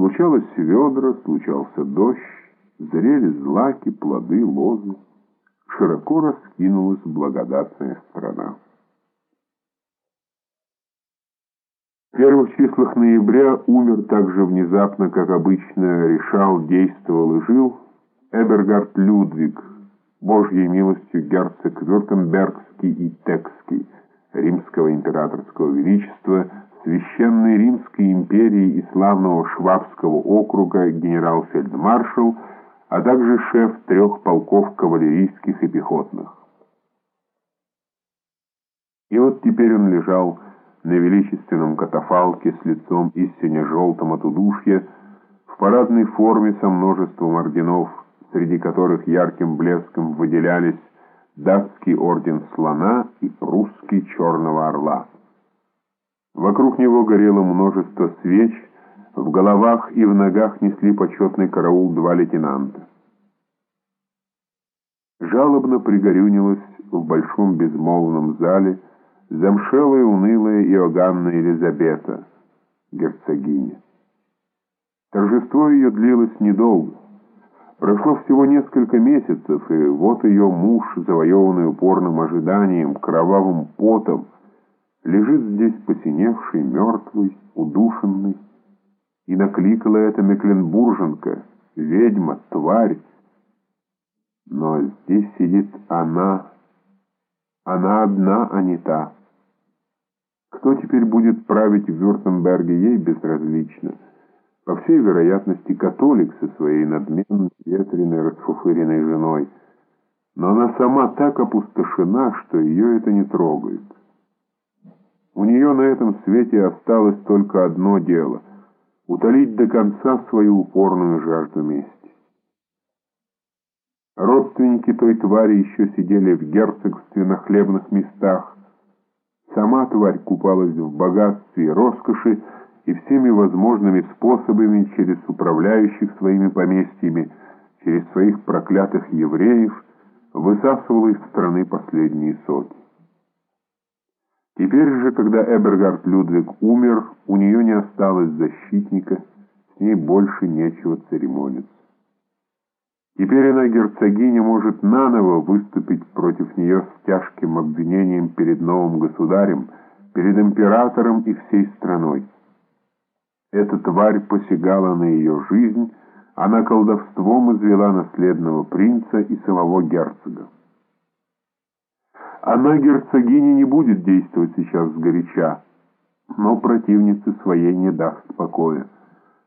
Случалось ведра, случался дождь, зрели злаки, плоды, лозы. Широко раскинулась благодатная страна. В первых числах ноября умер так же внезапно, как обычно решал, действовал и жил Эбергард Людвиг, Божьей милостью герцог Вюртембергский и Текский, римского императорского величества, Священной Римской империи и славного Швабского округа генерал-фельдмаршал, а также шеф трех полков кавалерийских и пехотных. И вот теперь он лежал на величественном катафалке с лицом истинно желтым от удушья, в парадной форме со множеством орденов, среди которых ярким блеском выделялись датский орден слона и прусский черного орла. Вокруг него горело множество свеч, в головах и в ногах несли почетный караул два лейтенанта. Жалобно пригорюнилась в большом безмолвном зале замшелая, унылая Иоганна Елизабета, герцогиня. Торжество ее длилось недолго. Прошло всего несколько месяцев, и вот ее муж, завоеванный упорным ожиданием, кровавым потом, лежит здесь посиневший, мертвый, удушенный, и накликала эта мекленбурженка, ведьма, тварь. Но здесь сидит она, она одна, а не та. Кто теперь будет править в Вюртемберге, ей безразлично. По всей вероятности, католик со своей надменной, ветреной, расфуфыренной женой. Но она сама так опустошена, что ее это не трогает. У нее на этом свете осталось только одно дело — утолить до конца свою упорную жажду мести. Родственники той твари еще сидели в герцогстве на хлебных местах. Сама тварь купалась в богатстве и роскоши и всеми возможными способами через управляющих своими поместьями, через своих проклятых евреев, высасывала из страны последние соки. Теперь же, когда Эбергард Людвиг умер, у нее не осталось защитника, с ней больше нечего церемониться. Теперь она, герцогиня, может наново выступить против нее с тяжким обвинением перед новым государем, перед императором и всей страной. Эта тварь посягала на ее жизнь, она колдовством извела наследного принца и самого герцога. Она, герцогиня, не будет действовать сейчас сгоряча, но противнице своей не даст покоя.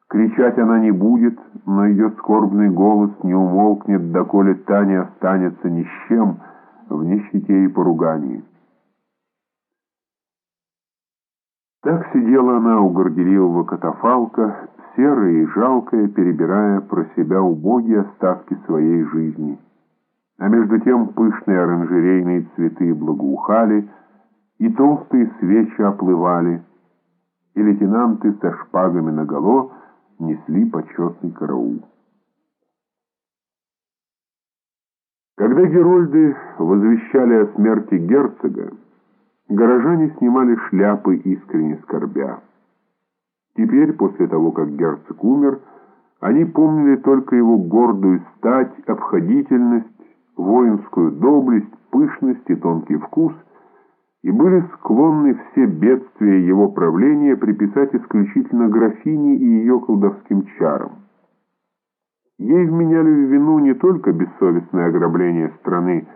Кричать она не будет, но ее скорбный голос не умолкнет, доколе та не останется ни с чем в нищете и поругании. Так сидела она у горделивого катафалка, серая и жалкая, перебирая про себя убогие остатки своей жизни. А между тем пышные оранжерейные цветы благоухали, и толстые свечи оплывали, и лейтенанты со шпагами наголо несли почетный караул. Когда герольды возвещали о смерти герцога, горожане снимали шляпы, искренне скорбя. Теперь, после того, как герцог умер, они помнили только его гордую стать, обходительность, воинскую доблесть, пышность и тонкий вкус – и были склонны все бедствия его правления приписать исключительно графине и ее колдовским чарам. Ей вменяли в вину не только бессовестное ограбление страны,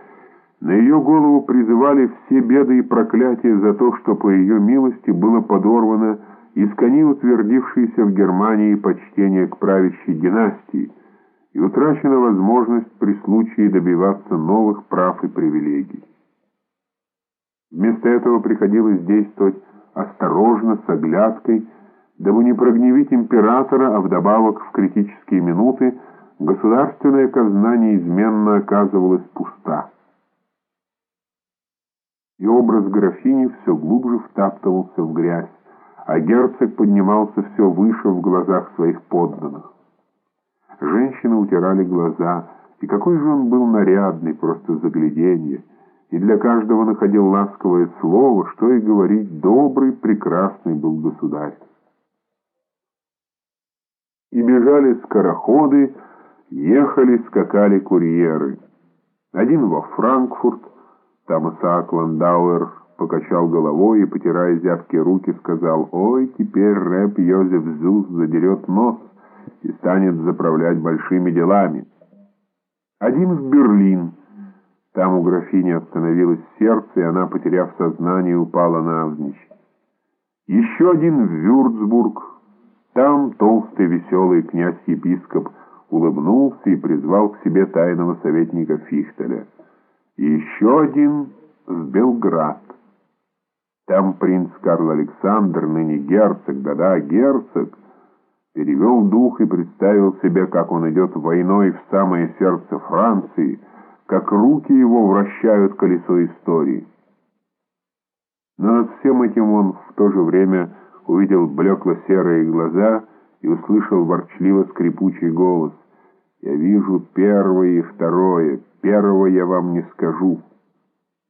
на ее голову призывали все беды и проклятия за то, что по ее милости было подорвано искони утвердившееся в Германии почтение к правящей династии и утрачена возможность при случае добиваться новых прав и привилегий. Вместо этого приходилось действовать осторожно, с оглядкой, дабы не прогневить императора, а вдобавок в критические минуты государственная казна неизменно оказывалась пуста. И образ графини все глубже втаптывался в грязь, а герцог поднимался все выше в глазах своих подданных. Женщины утирали глаза, и какой же он был нарядный, просто загляденье, и для каждого находил ласковое слово, что и говорить, добрый, прекрасный был государь. И бежали скороходы, ехали, скакали курьеры. Один во Франкфурт, там Исаак Ландауэр покачал головой и, потирая зябкие руки, сказал, «Ой, теперь рэп Йозеф Зюс задерет нос и станет заправлять большими делами». Один в Берлин. Там у графини остановилось сердце, и она, потеряв сознание, упала навзничь. Еще один в Вюрцбург. Там толстый веселый князь-епископ улыбнулся и призвал к себе тайного советника Фихтеля. И еще один в Белград. Там принц Карл Александр, ныне герцог, да-да, герцог, перевел дух и представил себе, как он идет войной в самое сердце Франции, как руки его вращают колесо истории. Но над всем этим он в то же время увидел блекло-серые глаза и услышал ворчливо-скрипучий голос. «Я вижу первое и второе, первого я вам не скажу».